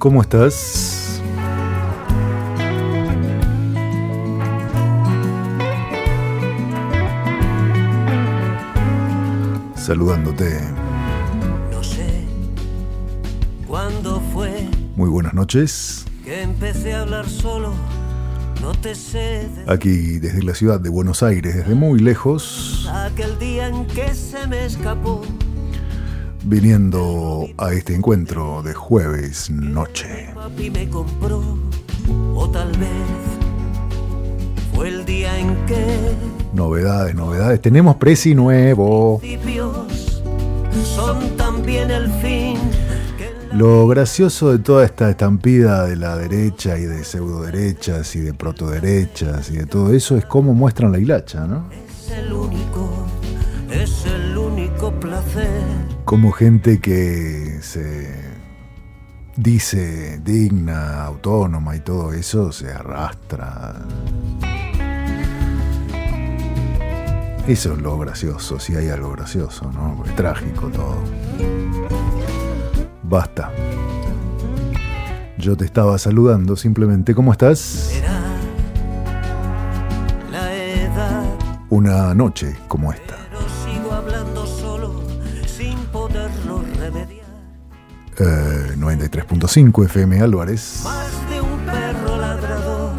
¿Cómo estás? Saludándote. No sé cuándo fue Muy buenas noches. que empecé a hablar solo. No te sé de Aquí desde la ciudad de Buenos Aires, desde muy lejos, aquel día en que se me escapó. Viniendo a este encuentro de jueves noche. Papi me compró. O tal vez fue el día en que Novedades, novedades. Tenemos presi nuevo. son también el fin. Lo gracioso de toda esta estampida de la derecha y de pseudo derechas y de protoderechas y de todo eso es cómo muestran la hilacha, ¿no? es el único, es el único placer. Como gente que se dice digna, autónoma y todo eso se arrastra. Eso es lo gracioso, si hay algo gracioso, ¿no? Porque es trágico todo. Basta. Yo te estaba saludando simplemente. ¿Cómo estás? Será la edad. Una noche como esta. Eh, 93.5 FM Álvarez. Más de un perro ladrador,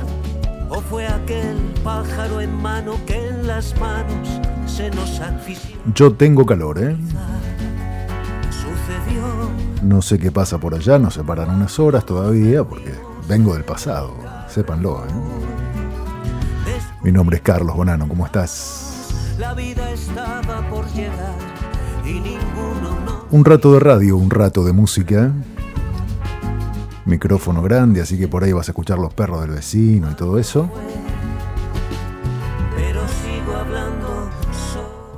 o fue aquel pájaro en mano que en las manos se nos asfixió. Yo tengo calor, ¿eh? Sucedió, No sé qué pasa por allá, nos separan unas horas todavía porque vengo del pasado, sépanlo. ¿eh? Mi nombre es Carlos Bonano, ¿cómo estás? la vida estaba por llegar. Un rato de radio, un rato de música. Micrófono grande, así que por ahí vas a escuchar los perros del vecino y todo eso.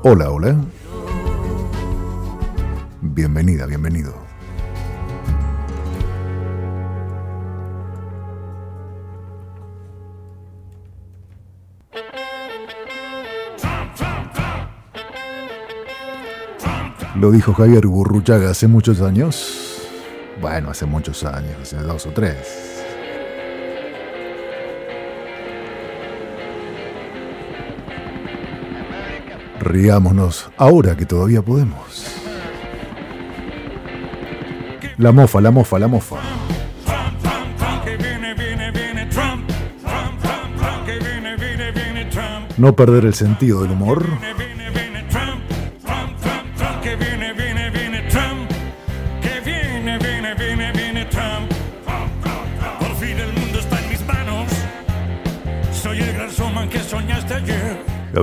Hola, hola. Bienvenida, bienvenido. Lo dijo Javier Burruchaga hace muchos años. Bueno, hace muchos años, hace dos o tres. Riámonos ahora que todavía podemos. La mofa, la mofa, la mofa. No perder el sentido del humor.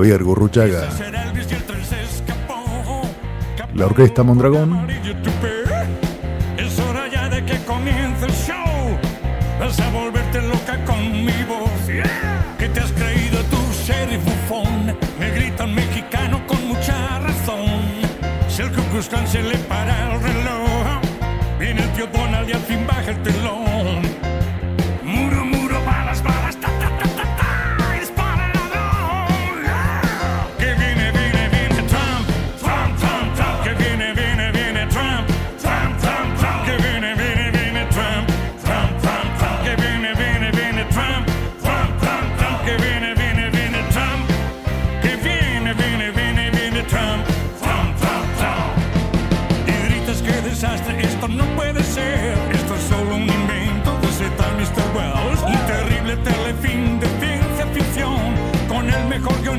Javier Gurruchaga. La orquesta Mondragón. Es hora ya de que comience el show. Vas a volverte loca con mi voz. ¿Qué te has creído tú, sheriff bufón? Me grita un mexicano con mucha razón. Si el Klan se le para el reloj, viene el tío Donald y al fin baja el telón.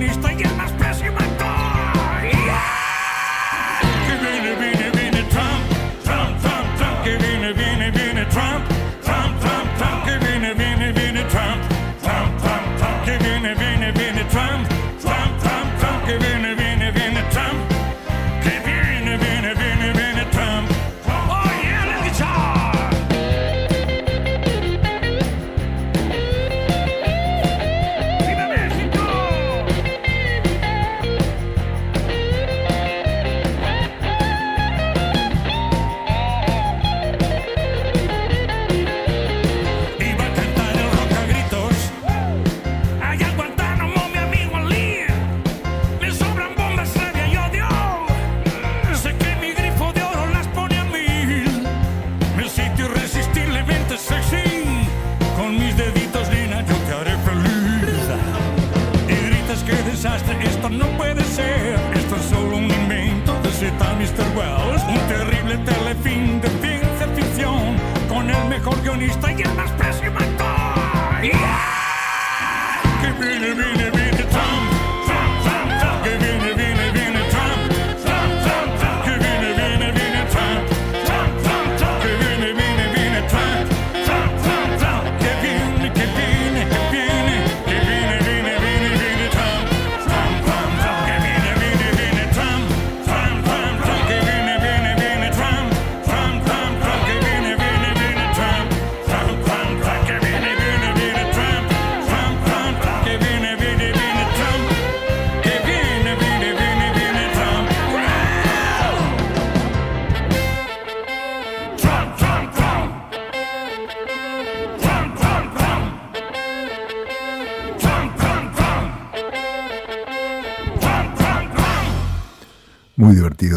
Mejor guionista y el comunista y el más pésimo actor. Que viene, viene, viene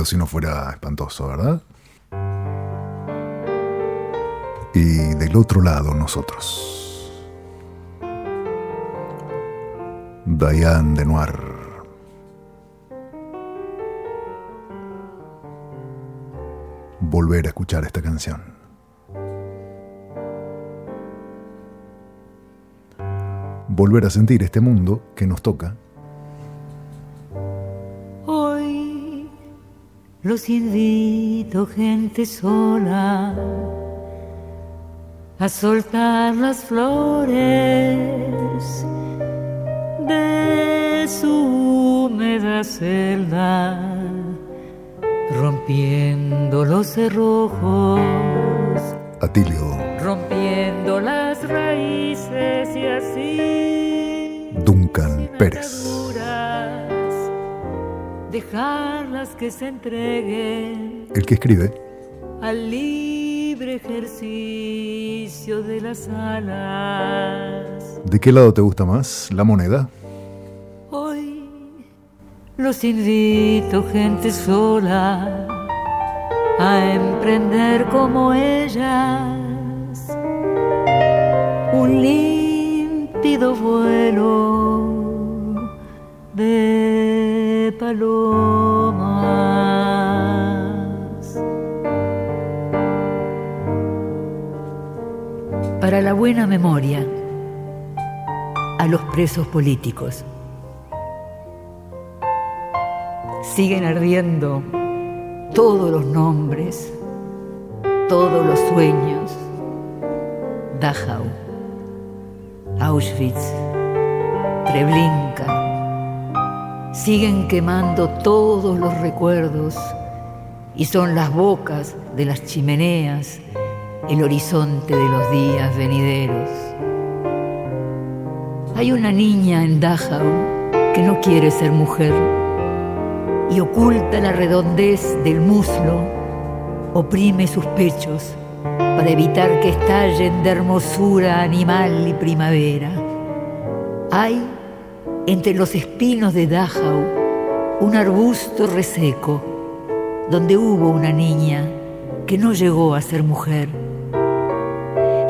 si no fuera espantoso, ¿verdad? Y del otro lado nosotros. Diane de Noir. Volver a escuchar esta canción. Volver a sentir este mundo que nos toca los invito, gente sola, a soltar las flores de su húmeda celda, rompiendo los cerrojos, Atilio rompiendo las raíces y así. Duncan Pérez. ataduras, Que se entreguen El que escribe al libre ejercicio de las alas. ¿De qué lado te gusta más? ¿La moneda? Hoy los invito, gente sola, a emprender como ellas un límpido vuelo de palomas. Para la buena memoria, a los presos políticos. Siguen ardiendo todos los nombres, todos los sueños. Dachau, Auschwitz, Treblinka. Siguen quemando todos los recuerdos y son las bocas de las chimeneas el horizonte de los días venideros. Hay una niña en Dachau que no quiere ser mujer y oculta la redondez del muslo, oprime sus pechos para evitar que estallen de hermosura animal y primavera. Hay entre los espinos de Dachau un arbusto reseco donde hubo una niña que no llegó a ser mujer.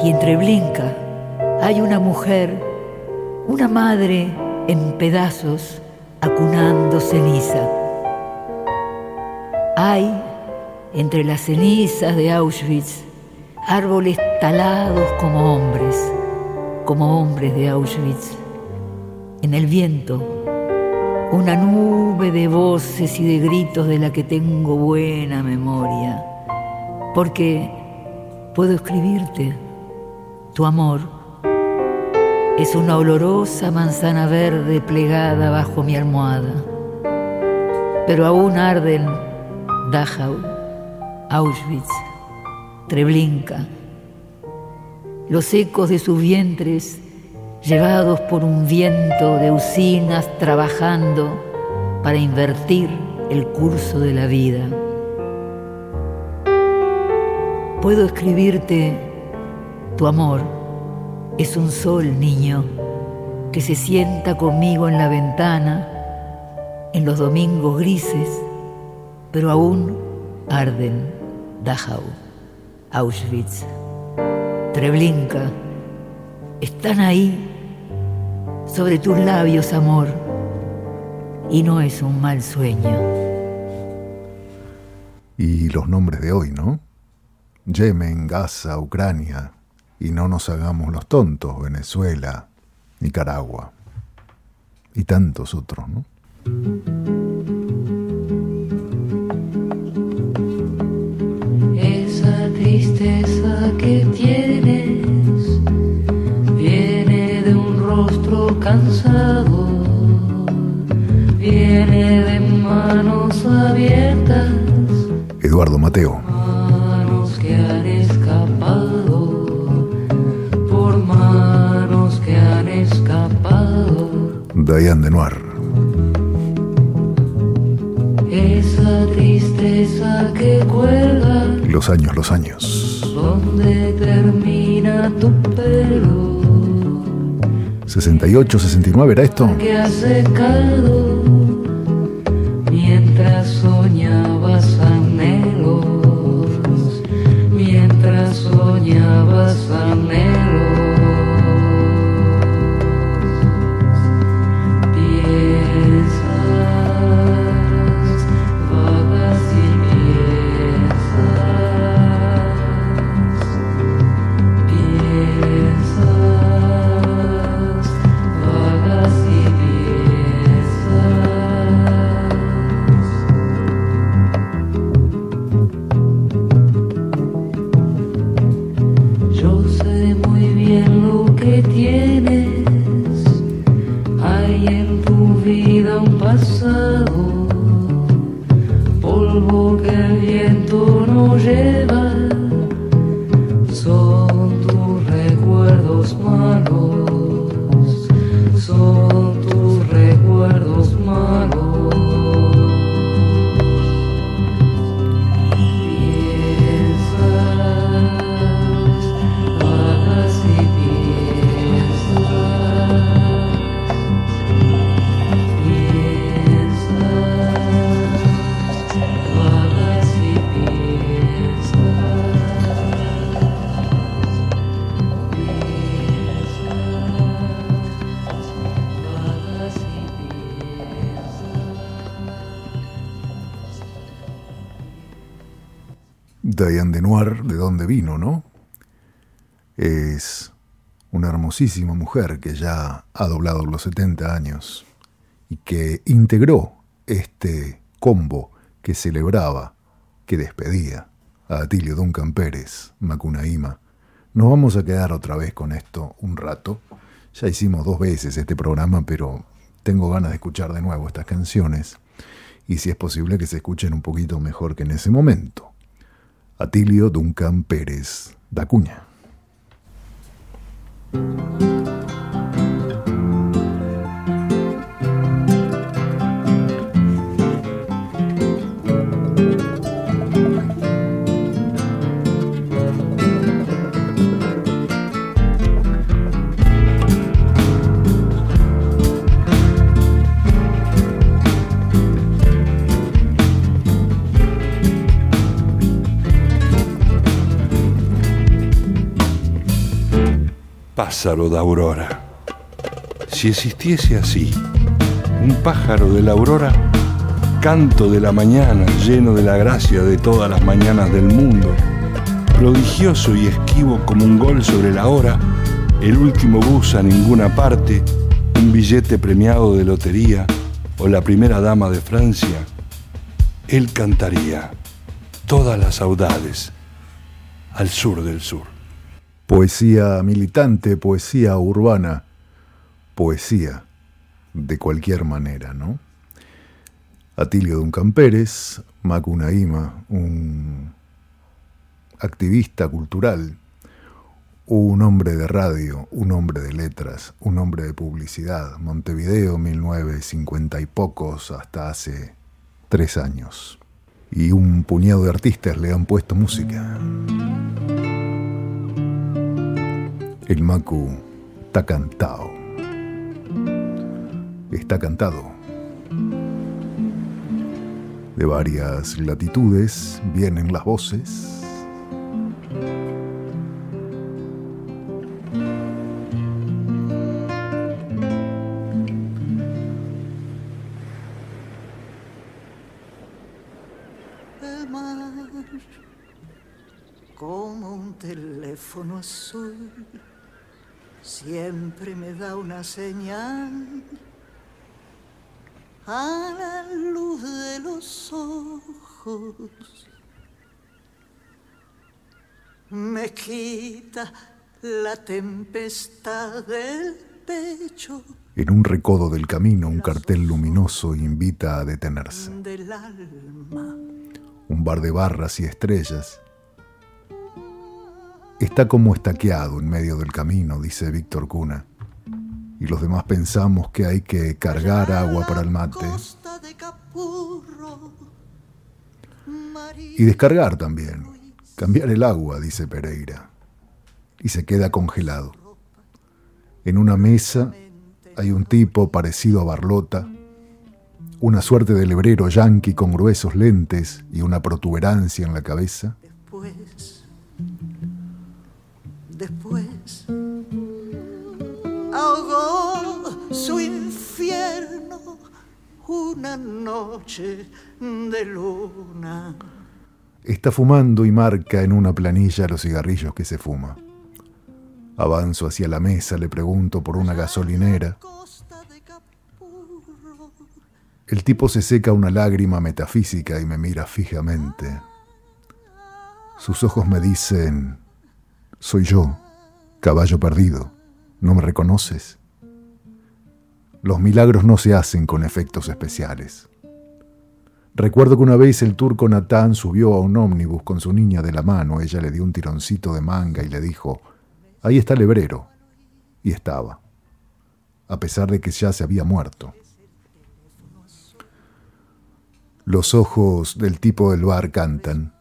Y entre Blinka hay una mujer, una madre en pedazos acunando ceniza. Hay entre las cenizas de Auschwitz árboles talados como hombres, como hombres de Auschwitz. En el viento, una nube de voces y de gritos de la que tengo buena memoria, porque puedo escribirte, tu amor es una olorosa manzana verde plegada bajo mi almohada, pero aún arden Dachau, Auschwitz, Treblinka, los ecos de sus vientres llevados por un viento de usinas trabajando para invertir el curso de la vida. Puedo escribirte, tu amor es un sol, niño, que se sienta conmigo en la ventana en los domingos grises, pero aún arden Dachau, Auschwitz, Treblinka, están ahí sobre tus labios, amor, y no es un mal sueño. Y los nombres de hoy, ¿no? Yemen, Gaza, Ucrania, Y no nos hagamos los tontos, Venezuela, Nicaragua y tantos otros, ¿no? Esa tristeza que tienes cansado, viene de manos abiertas. Eduardo Mateo. Manos que han escapado, por manos que han escapado. Diane de Noir. Esa tristeza que cuelga, Los años, los años. donde termina tu pelo. 68, 69 era esto. que ha secado Diane de Noir, ¿de dónde vino, no? Es una hermosísima mujer que ya ha doblado los 70 años y que integró este combo que celebraba, que despedía a Atilio Duncan Pérez, Macunaíma. Nos vamos a quedar otra vez con esto un rato. Ya hicimos dos veces este programa, pero tengo ganas de escuchar de nuevo estas canciones y si es posible que se escuchen un poquito mejor que en ese momento. Atilio Duncan Pérez Dacuña. Pájaro de aurora. Si existiese así, un pájaro de la aurora, canto de la mañana lleno de la gracia de todas las mañanas del mundo, prodigioso y esquivo como un gol sobre la hora, el último bus a ninguna parte, un billete premiado de lotería o la primera dama de Francia, él cantaría todas las saudades al sur del sur. Poesía militante, poesía urbana, poesía de cualquier manera, ¿no? Atilio Duncan Pérez, un activista cultural, un hombre de radio, un hombre de letras, un hombre de publicidad, Montevideo 1950 y pocos hasta hace tres años. Y un puñado de artistas le han puesto música. El Macu está cantado. Está cantado. De varias latitudes vienen las voces. Siempre me da una señal a la luz de los ojos. Me quita la tempestad del pecho En un recodo del camino, un cartel luminoso invita a detenerse. del alma. Un bar de barras y estrellas. Está como estaqueado en medio del camino, dice Víctor Cuna. Y los demás pensamos que hay que cargar agua para el mate y descargar también. Cambiar el agua, dice Pereira. Y se queda congelado. En una mesa hay un tipo parecido a Barlota, una suerte de lebrero yanqui con gruesos lentes y una protuberancia en la cabeza. Después, su infierno una noche de luna. Está fumando y marca en una planilla los cigarrillos que se fuma. Avanzo hacia la mesa, le pregunto por una gasolinera. El tipo se seca una lágrima metafísica y me mira fijamente. Sus ojos me dicen, soy yo, caballo perdido, ¿no me reconoces? Los milagros no se hacen con efectos especiales. Recuerdo que una vez el turco Natán subió a un ómnibus con su niña de la mano, ella le dio un tironcito de manga y le dijo, ahí está el hebrero. Y estaba, a pesar de que ya se había muerto. Los ojos del tipo del bar cantan.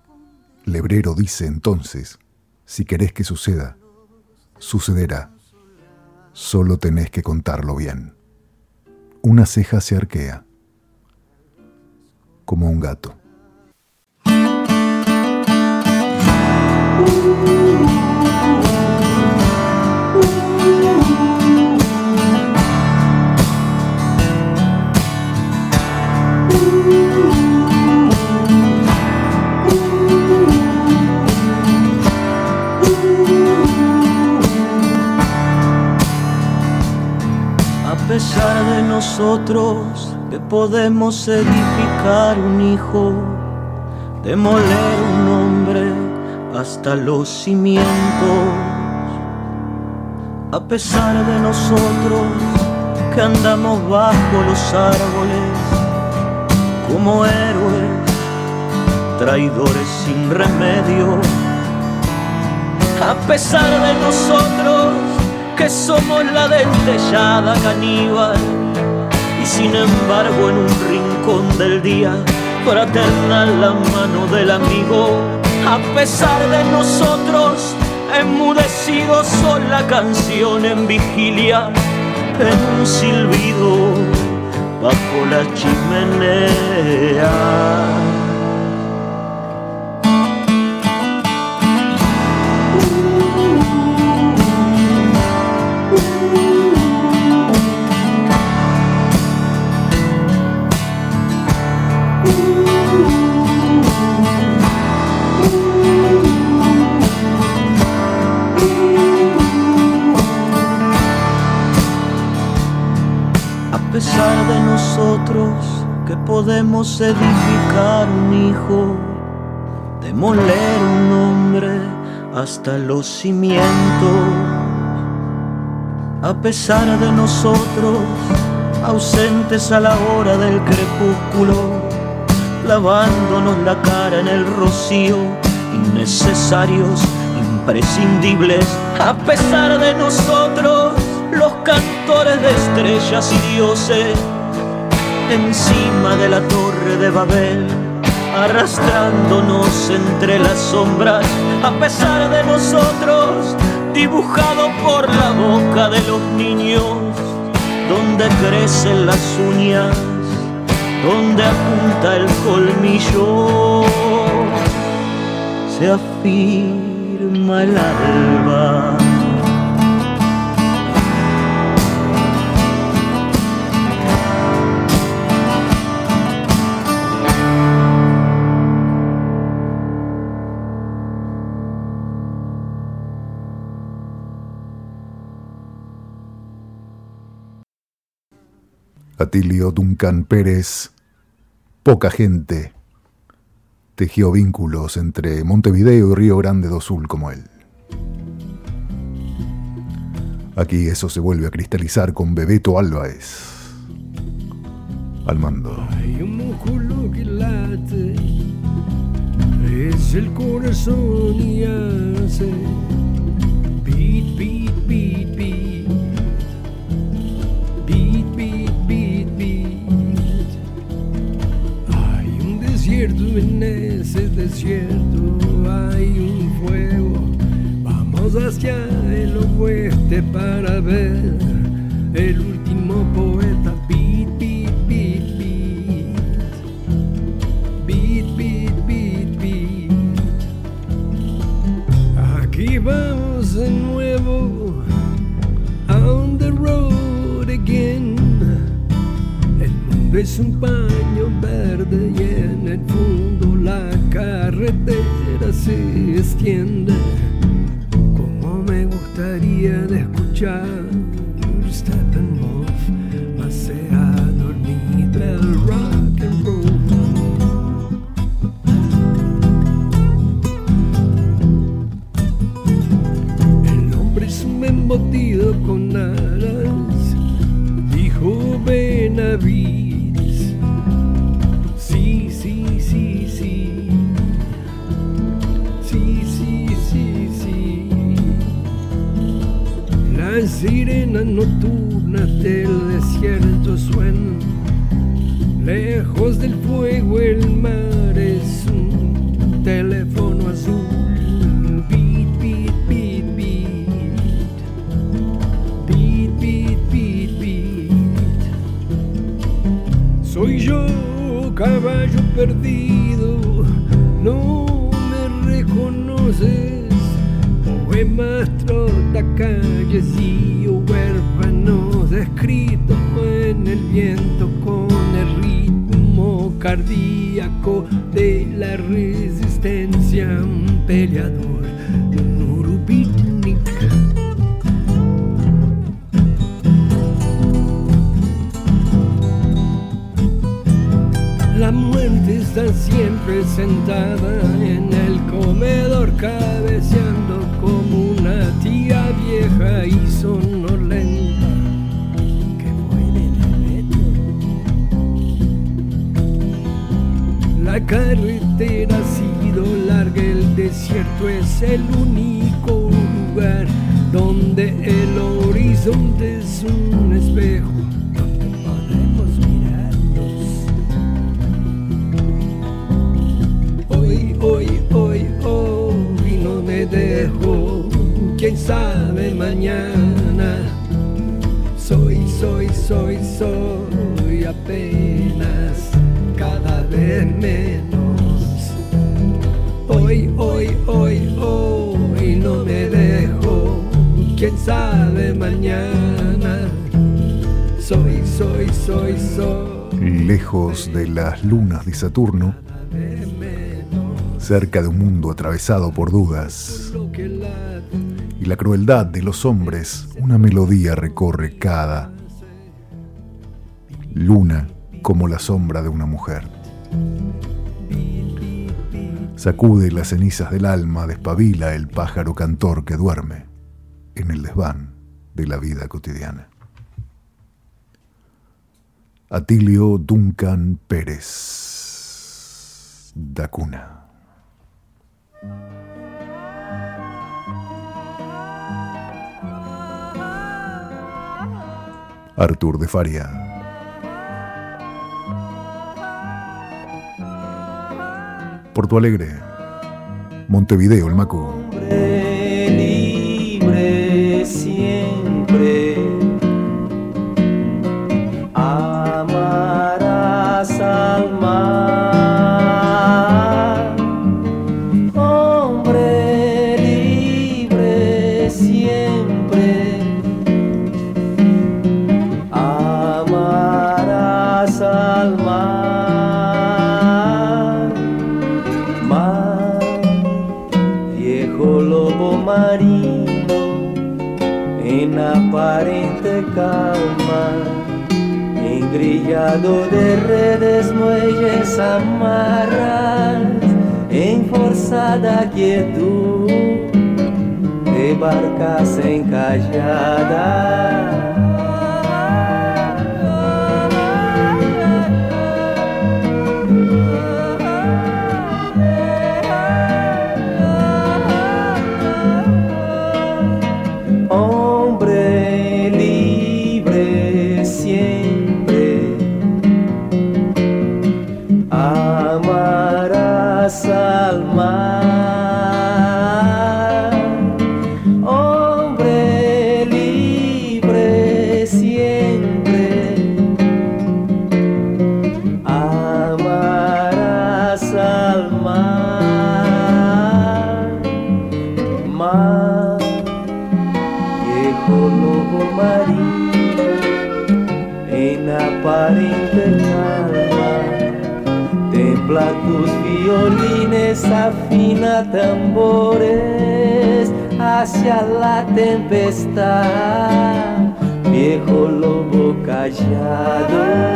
Lebrero dice entonces, si querés que suceda, sucederá. Solo tenés que contarlo bien. Una ceja se arquea, como un gato. Pesar de nosotros que podemos edificar un hijo, demoler un hombre hasta los cimientos. A pesar de nosotros que andamos bajo los árboles como héroes, traidores sin remedio. A pesar de nosotros somos la dentellada caníbal y sin embargo en un rincón del día fraternal la mano del amigo. A pesar de nosotros enmudecidos son la canción en vigilia en un silbido bajo la chimenea podemos edificar un hijo, demoler un hombre hasta los cimientos. A pesar de nosotros, ausentes a la hora del crepúsculo, lavándonos la cara en el rocío, innecesarios, imprescindibles. A pesar de nosotros, los cantores de estrellas y dioses, encima de la torre de Babel, arrastrándonos entre las sombras, a pesar de nosotros, dibujado por la boca de los niños, donde crecen las uñas, donde apunta el colmillo, se afirma el alba. Atilio Duncan Pérez, poca gente tejió vínculos entre Montevideo y Río Grande do Sul como él. Aquí eso se vuelve a cristalizar con Bebeto Álvarez al mando. Hay un músculo que late, es el corazón y hace beat, en ese desierto, hay un fuego. Vamos hacia el oeste para ver el último poeta. Beat, beat, beat, beat. Beat, beat, beat, beat. Aquí vamos de nuevo. On the road again. El mundo es un paño verde y en el fondo la carretera se extiende. Como me gustaría de escuchar Steppenwolf, más sea dormida el rock and roll. El hombre es un embutido con alas, sirenas nocturnas del desierto suenan. Lejos del fuego el mar es un teléfono azul. Beat, beat, beat, beat. Beat, beat, beat. Soy yo, caballo perdido, no me reconoces. Poemas, calles y el viento con el ritmo cardíaco de la resistencia. Un peleador, un urupicnic. La muerte está siempre sentada el único lugar donde el horizonte es un espejo podemos mirarnos. Hoy, hoy, hoy, hoy no me dejo, quién sabe mañana. Soy, soy, soy, soy apenas Lejos de las lunas de Saturno, cerca de un mundo atravesado por dudas y la crueldad de los hombres, una melodía recorre cada luna como la sombra de una mujer. Sacude las cenizas del alma, despabila el pájaro cantor que duerme en el desván de la vida cotidiana. Atilio Duncan Pérez, Dacuna. Artur de Faria. Porto Alegre, Montevideo, el Maco. calma, engrillado de redes, muelles, amarras, em forçada quietude, de barcas encalladas. Violines, afina tambores hacia la tempestad, viejo lobo callado.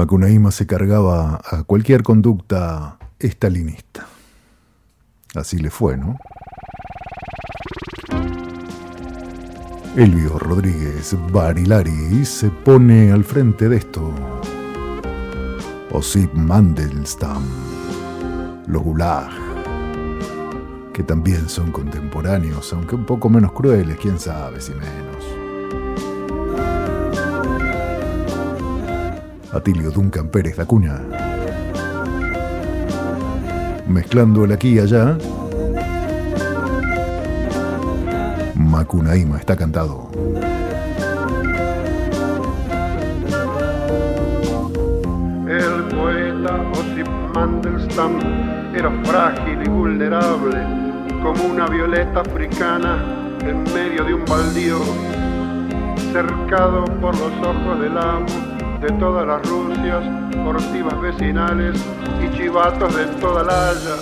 Macunaíma se cargaba a cualquier conducta estalinista. Así le fue, ¿no? Elvio Rodríguez Barilari se pone al frente de esto. Osip Mandelstam, los Gulag, que también son contemporáneos, aunque un poco menos crueles, quién sabe si menos. Atilio Duncan Pérez da Cunha. Mezclando el aquí y allá. Macunaíma está cantado. El poeta Osip Mandelstam era frágil y vulnerable, como una violeta africana en medio de un baldío, cercado por los ojos del amo de todas las Rusias, ortivas vecinales y chivatos de toda la Haya.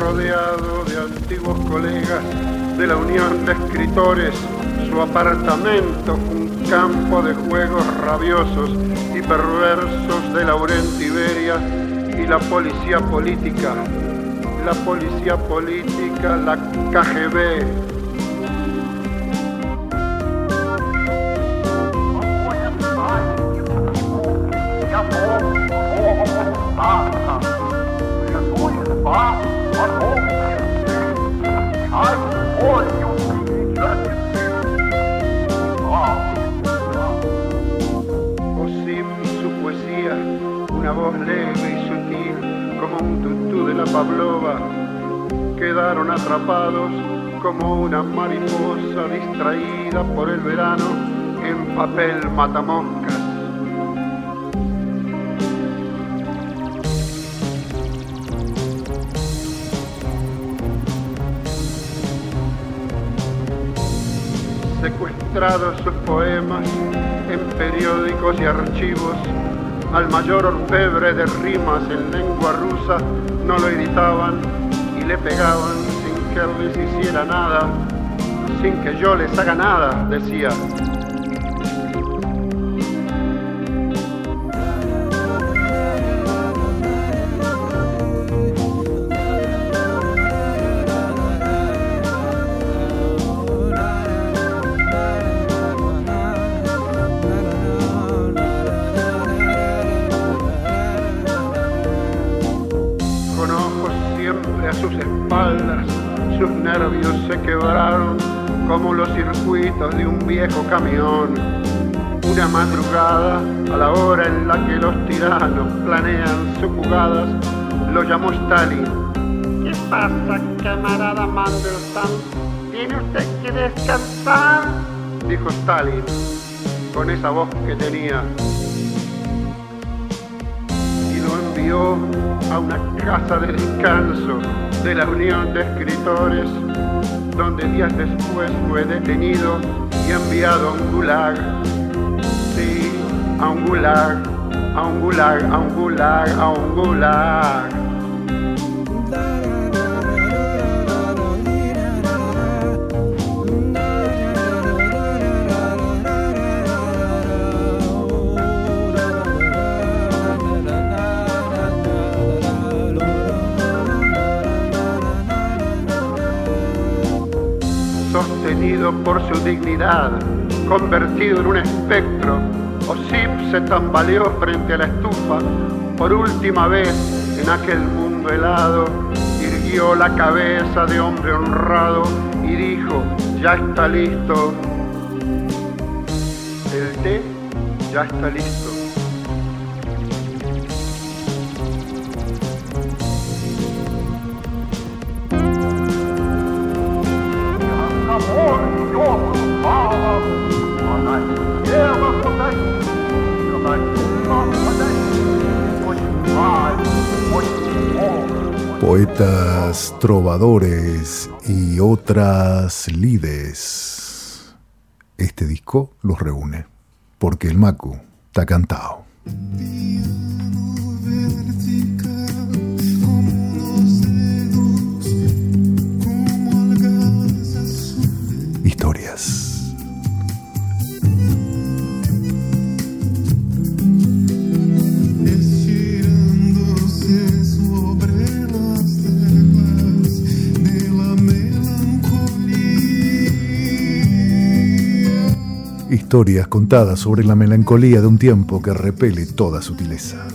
Rodeado de antiguos colegas de la Unión de Escritores, su apartamento un campo de juegos rabiosos y perversos de Laurent Iberia y la policía política la policía política, la KGB. Osim, su poesía, una voz leve como un tutú de la Pavlova, quedaron atrapados como una mariposa distraída por el verano en papel matamoscas. Secuestrados sus poemas en periódicos y archivos, al mayor orfebre de rimas en lengua rusa no lo editaban y le pegaban sin que él les hiciera nada, sin que yo les haga nada, decía. Camión. Una madrugada, a la hora en la que los tiranos planean sus jugadas, lo llamó Stalin. ¿Qué pasa, camarada Mandelstam? ¿Tiene usted que descansar? Dijo Stalin. con esa voz que tenía y lo envió a una casa de descanso de la Unión de Escritores, donde días después fue detenido y enviado a un gulag. Sí, a un gulag, a un gulag, a un gulag, a un gulag. Por su dignidad, convertido en un espectro, Osip se tambaleó frente a la estufa por última vez en aquel mundo helado, irguió la cabeza de hombre honrado y dijo, ya está listo. El té ya está listo. Poetas, trovadores y otras lides. Este disco los reúne, porque el Macu está cantado. Historias contadas sobre la melancolía de un tiempo que repele toda sutileza.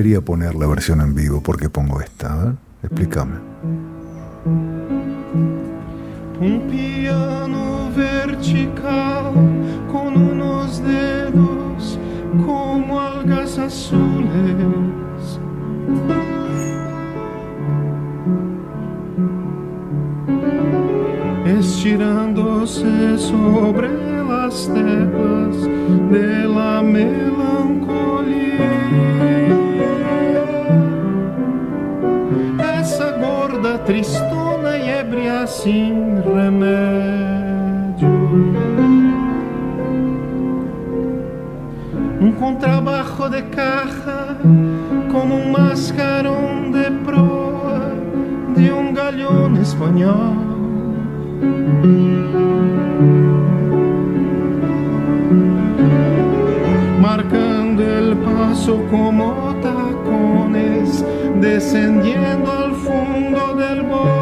Quería poner la versión en vivo, ¿por qué pongo esta? A ver, explícame. Sem remédio. Um contrabajo de caja como um mascarón de proa de um galhão espanhol. marcando el paso como tacones, descendiendo al fondo del bodegón.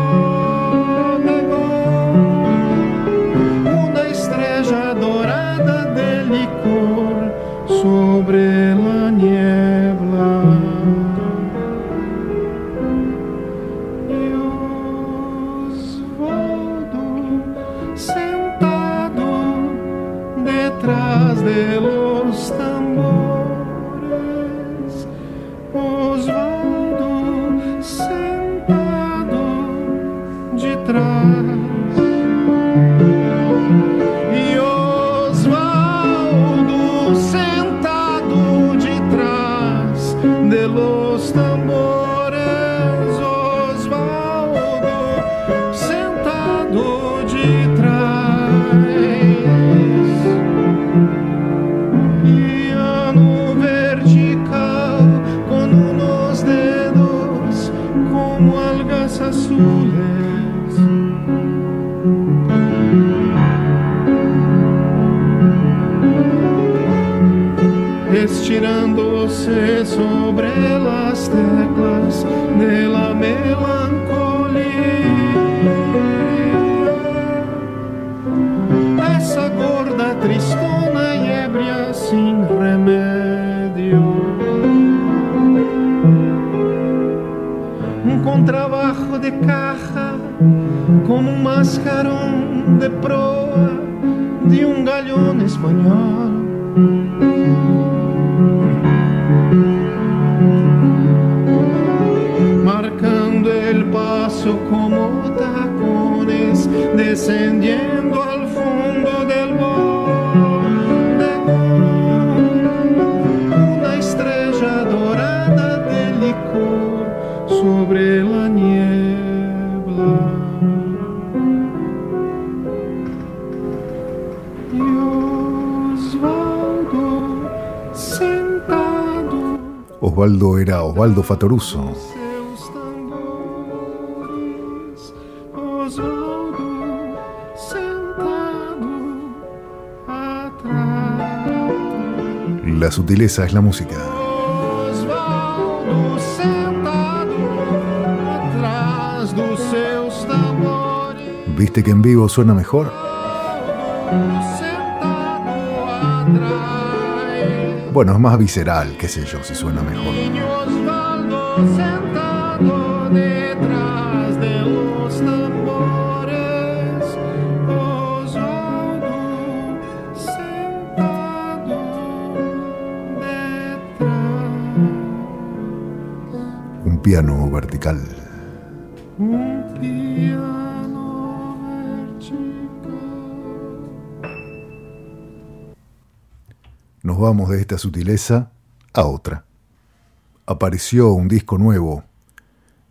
Como tacones, descendiendo al fondo del borde. Una estrella dorada de licor sobre la niebla. Osvaldo sentado Osvaldo era Osvaldo Fatoruso. La sutileza es la música. ¿Viste que en vivo suena mejor? Bueno, es más visceral, qué sé yo, si suena mejor. Piano vertical. Un piano vertical. Nos vamos de esta sutileza a otra. Apareció un disco nuevo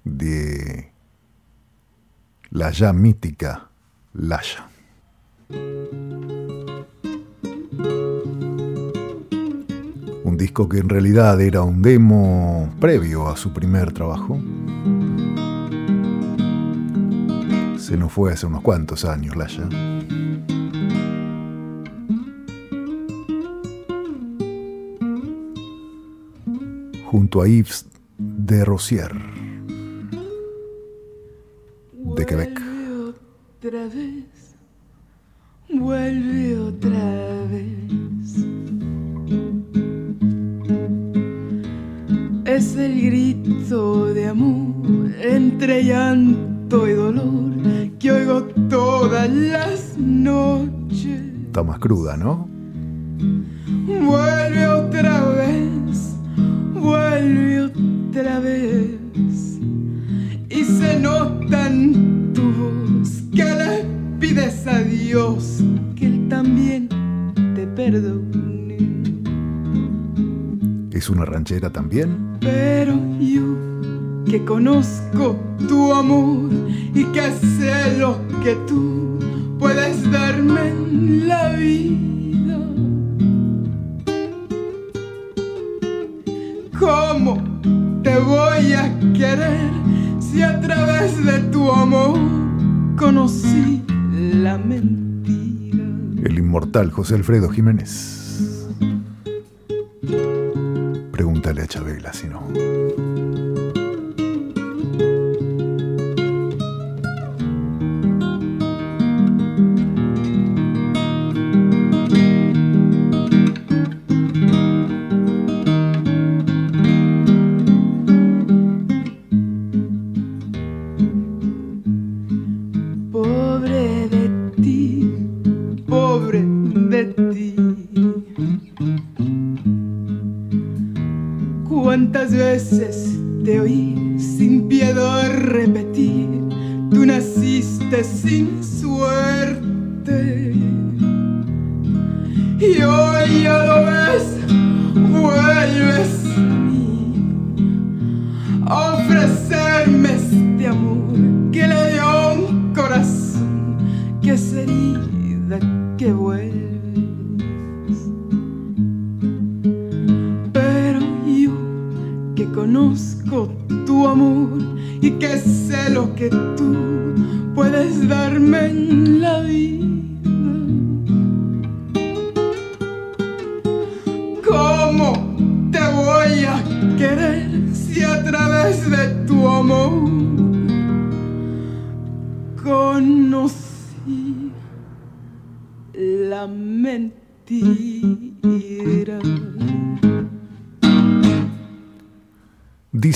de la ya mítica Lasha. Disco que en realidad era un demo previo a su primer trabajo. Se nos fue hace unos cuantos años Lasha. junto a Yves de Rosier Alfredo Jiménez. Cuántas veces te oí sin piedad repetir, tú naciste sin suerte.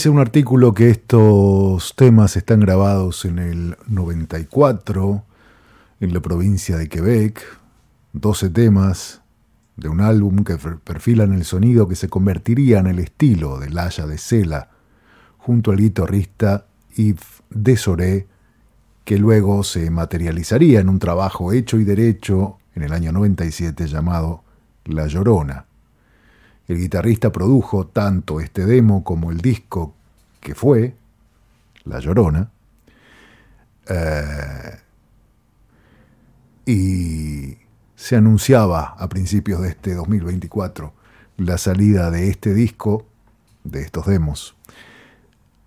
Dice un artículo que estos temas están grabados en el 94 en la provincia de Quebec, 12 temas de un álbum que per- perfilan el sonido que se convertiría en el estilo de Laya de Sela, junto al guitarrista Yves Desoré, que luego se materializaría en un trabajo hecho y derecho en el año 97 llamado La Llorona. El guitarrista produjo tanto este demo como el disco que fue La Llorona. Eh, y se anunciaba a principios de este 2024 la salida de este disco, de estos demos,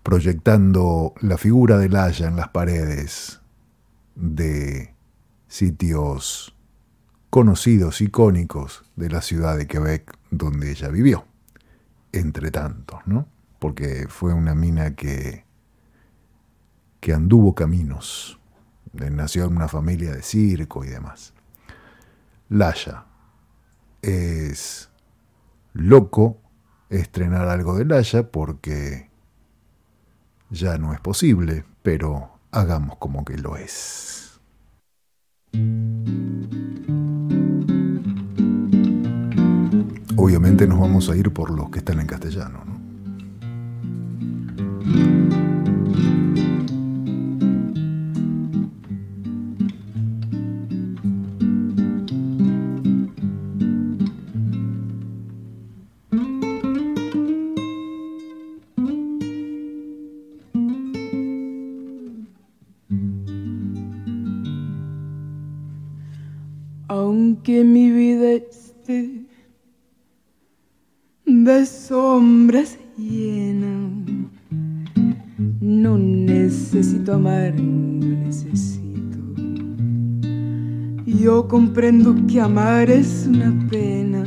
proyectando la figura de Laya en las paredes de sitios conocidos, icónicos de la ciudad de Quebec donde ella vivió, entre tantos, ¿no? Porque fue una mina que, que anduvo caminos, nació en una familia de circo y demás. Laya, es loco estrenar algo de Laya porque ya no es posible, pero hagamos como que lo es. Obviamente nos vamos a ir por los que están en castellano, ¿no? Amar es una pena,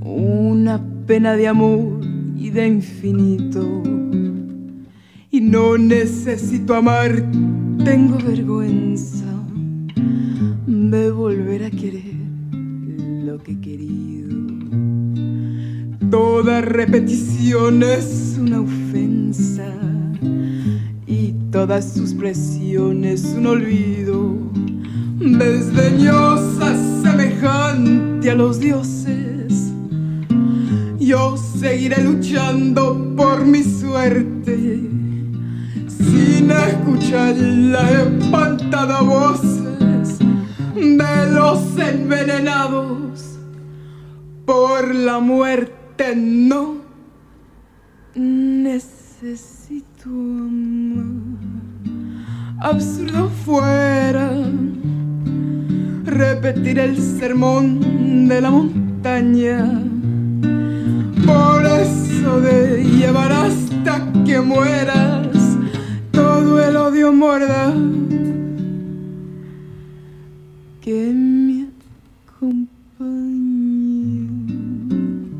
una pena de amor y de infinito. Y no necesito amar, tengo vergüenza de volver a querer lo que he querido. Toda repetición es una ofensa y todas sus presiones un olvido. Desdeñosa semejante a los dioses, yo seguiré luchando por mi suerte sin escuchar la espantada voces de los envenenados por la muerte. No necesito amar. Absurdo fuera repetir el sermón de la montaña. Por eso de llevar hasta que mueras todo el odio muerda que me.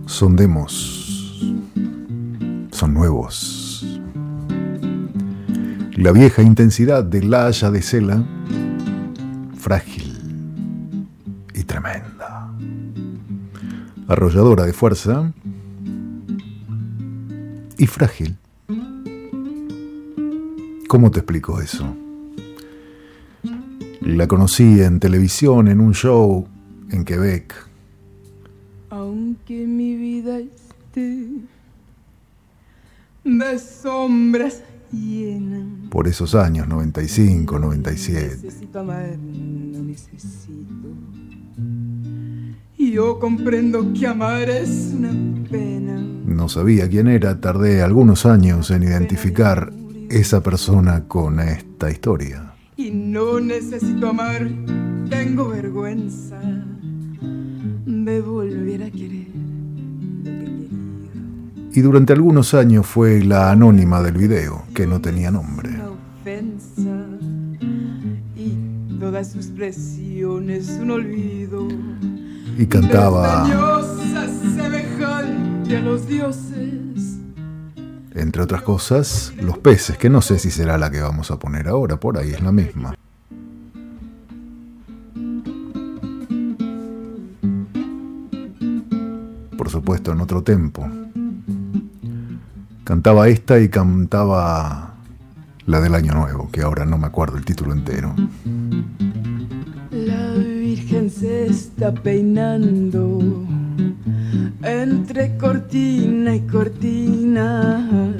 Son demos, son nuevos. La vieja intensidad de la Haya de Sela, frágil tremenda. Arrolladora de fuerza y frágil. ¿Cómo te explico eso? La conocí en televisión en un show en Quebec. Aunque mi vida esté de sombras llena. por esos años, 95, 97. Necesito amar, no necesito. Y yo comprendo que amar es una pena. No sabía quién era, tardé algunos años en identificar esa persona con esta historia. Y no necesito amar, tengo vergüenza de volver a querer lo que quería. Y durante algunos años fue la anónima del video, que no tenía nombre. Sus presiones un olvido. Y cantaba semejante a los dioses. Entre otras cosas, Los peces, que no sé si será la que vamos a poner ahora, por ahí es la misma. Por supuesto, en otro tempo. Cantaba esta y cantaba la del Año Nuevo, que ahora no me acuerdo el título entero. Se está peinando entre cortina y cortina.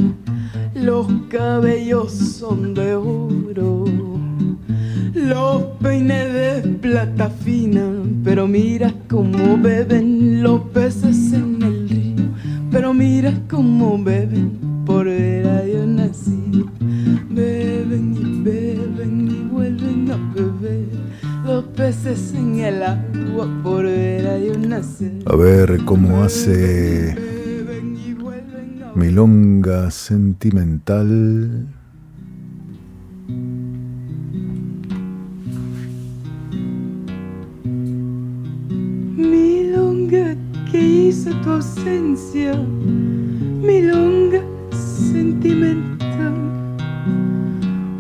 Los cabellos son de oro, los peines de plata fina. Pero mira cómo beben los peces en el río. Pero mira cómo beben por ver a Dios nacido. Beben y beben y vuelven a beber los peces en el agua por ver nacer. A ver cómo hace Milonga Sentimental. Milonga que hizo tu ausencia, milonga sentimental.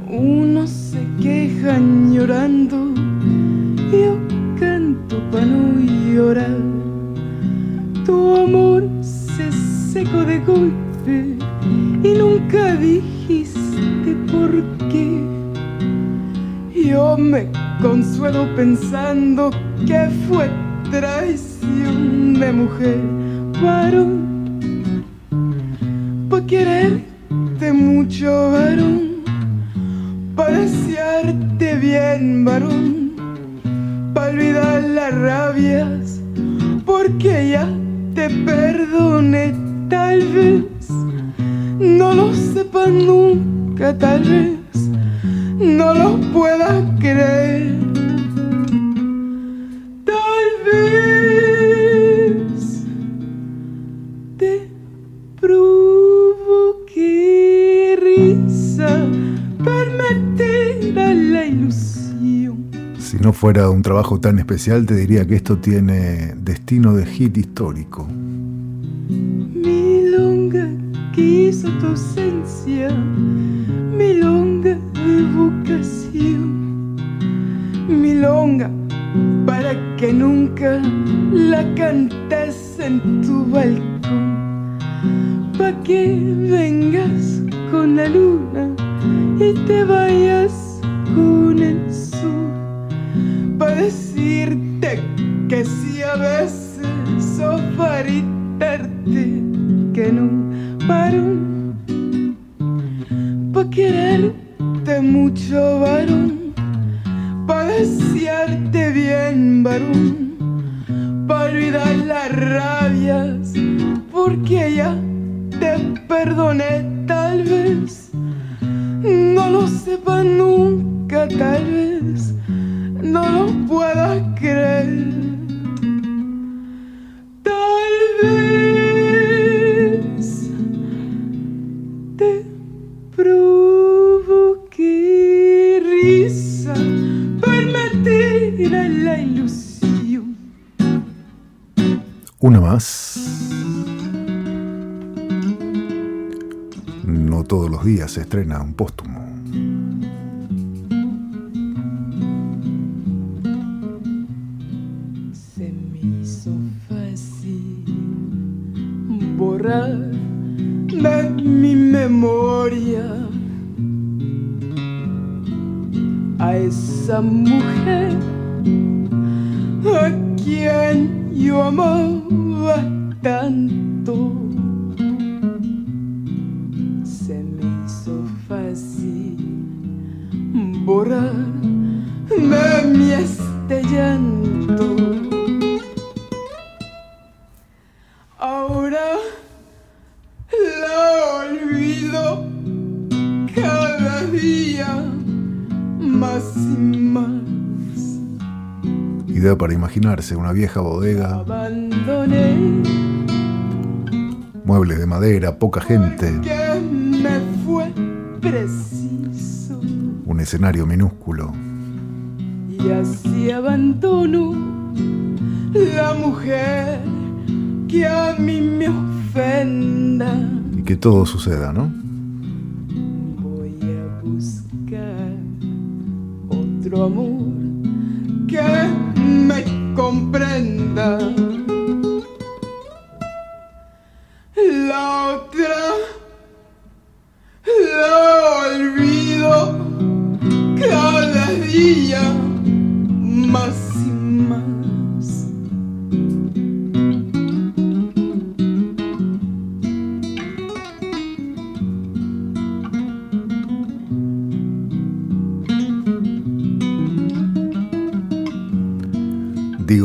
Unos se quejan llorando, pensando que fue tan especial, te diría que esto tiene destino de hit histórico. Milonga quiso tu olvidar las rabias, porque ya te perdoné, tal vez, no lo sepas nunca, tal vez, no lo puedas creer. Días se estrena un póstumo. Una vieja bodega, Abandoné muebles de madera, poca gente, un escenario minúsculo. y así abandono la mujer que a mí me ofenda. Y que todo suceda, ¿no? Voy a buscar otro amor que comprenda. La otra la olvido cada día más.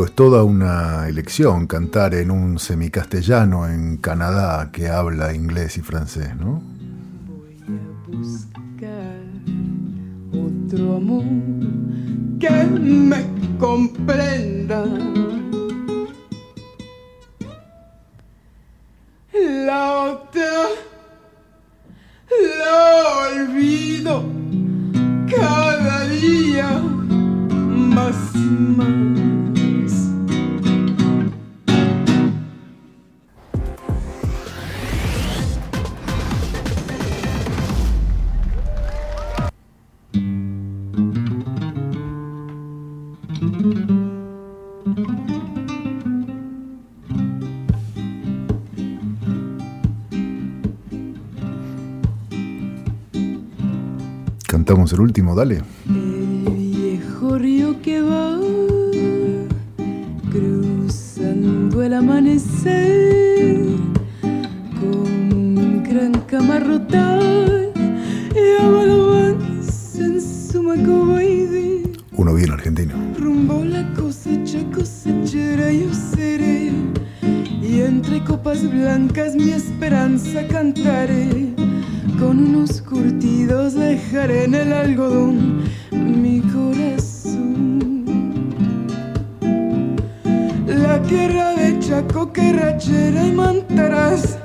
Digo, es toda una elección cantar en un semicastellano en Canadá que habla inglés y francés, ¿no? buscar otro amor que me comprenda. La otra la olvido cada día más y más. Cantamos el último, dale. El viejo río que va cruzando el amanecer con un gran camarrotal y avalabanza en su macobaide Uno bien argentino. rumbo la cosecha cosechera yo seré y entre copas blancas mi esperanza cantaré con unos curtidos dejaré en el algodón mi corazón. La tierra de Chaco que rachera y mantarás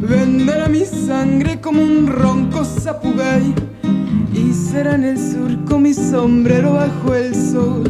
venderá mi sangre como un ronco zapugay y será en el surco mi sombrero bajo el sol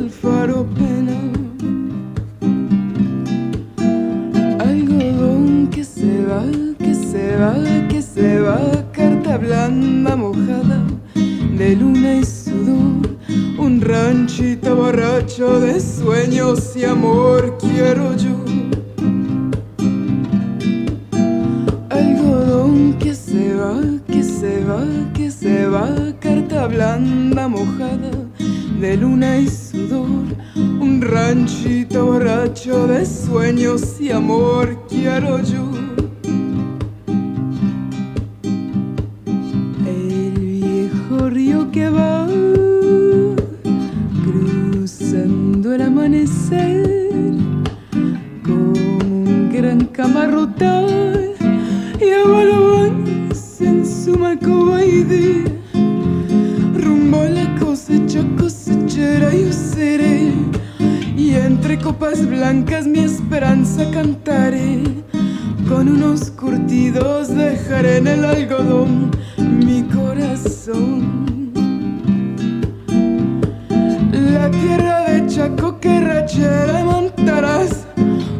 la tierra de Chaco que rachera montarás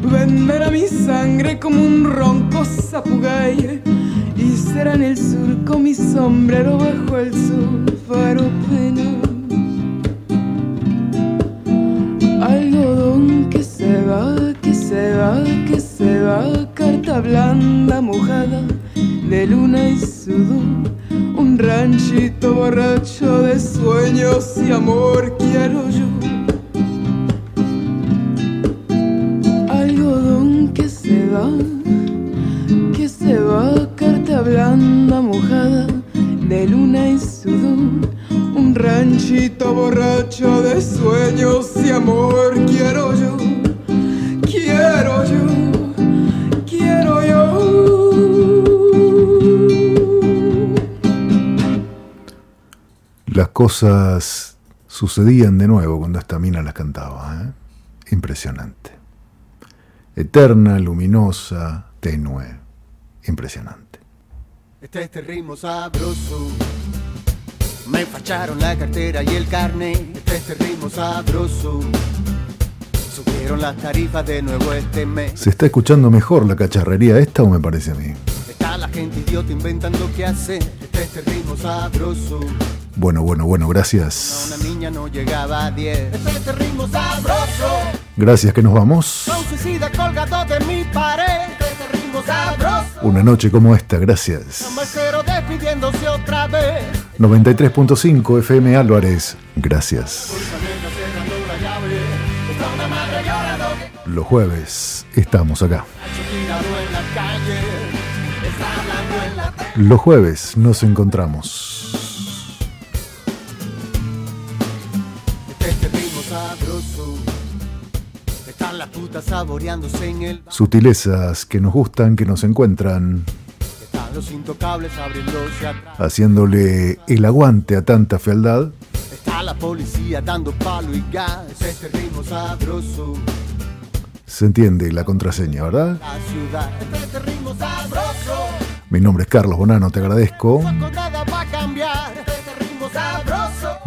venderá mi sangre como un ronco zapugay y será en el surco mi sombrero bajo el faro pena algodón que se va que se va que se va carta blanda mojada de luna y sudor ranchito borracho de sueños y amor quiero yo. Algodón que se va que se va carta blanda mojada de luna y sudor. Un ranchito borracho de sueños y amor cosas sucedían de nuevo cuando esta mina las cantaba. ¿eh? Impresionante. Eterna, luminosa, tenue. Impresionante. Está este ritmo sabroso. Me facharon la cartera y el carne. Está este ritmo sabroso. Subieron las tarifas de nuevo este mes. ¿Se está escuchando mejor la cacharrería esta o me parece a mí? Está la gente idiota inventando qué hacer. Este es este ritmo sabroso. Bueno, bueno, bueno, gracias. Una niña no llegaba a 10. Este es ritmo sabroso. Gracias que nos vamos. Son suicida colgado de mi pared. Este es ritmo sabroso. Una noche como esta, gracias. Un mesero despidiéndose otra vez. 93.5 FM Álvarez, gracias. Los jueves estamos acá. Los jueves nos encontramos. Saboreándose en el. Sutilezas que nos gustan, que nos encuentran, Están los intocables abriéndose atrás. haciéndole el aguante a tanta fealdad. Está la policía dando palo y gas. Este ritmo sabroso. Se entiende la contraseña, ¿verdad? La ciudad. Este ritmo sabroso. Mi nombre es Carlos Bonano, te agradezco.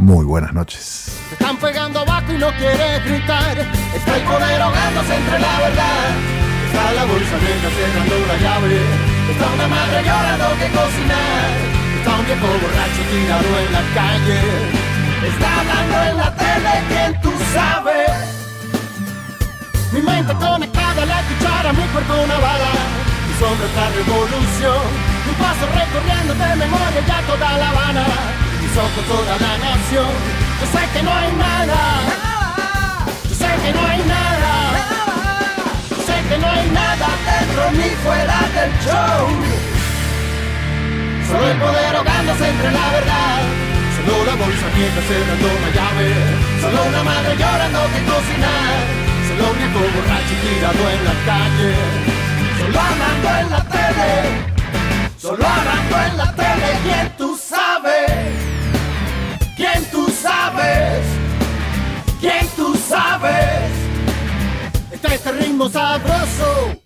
Muy buenas noches. Se están pegando abajo y no quiere gritar. Está el poder ahogándose entre la verdad. Está la bolsa negra cerrando la llave. Está una madre llorando que cocinar. Está un viejo borracho tirado en la calle. Está hablando en la tele, quien tú sabes. Mi mente conectada a la cuchara, mi cuerpo una bala. Mi sombra es la revolución. Mi paso recorriendo de memoria ya toda La Habana. Mis ojos toda la nación. Yo sé que no hay nada. Yo sé que no hay nada. Yo sé que no hay nada dentro ni fuera del show. Solo el poder ahogándose entre la verdad. Solo la bolsa vieja cerrando la llave. Solo una madre llorando que cocinar. Solo un viejo borracho tirado en la calle. Solo hablando en la tele. Solo hablando en la tele. ¿Quién tú sabes? ¿Quién tú sabes? ¿Quién tú sabes? Este, este ritmo sabroso.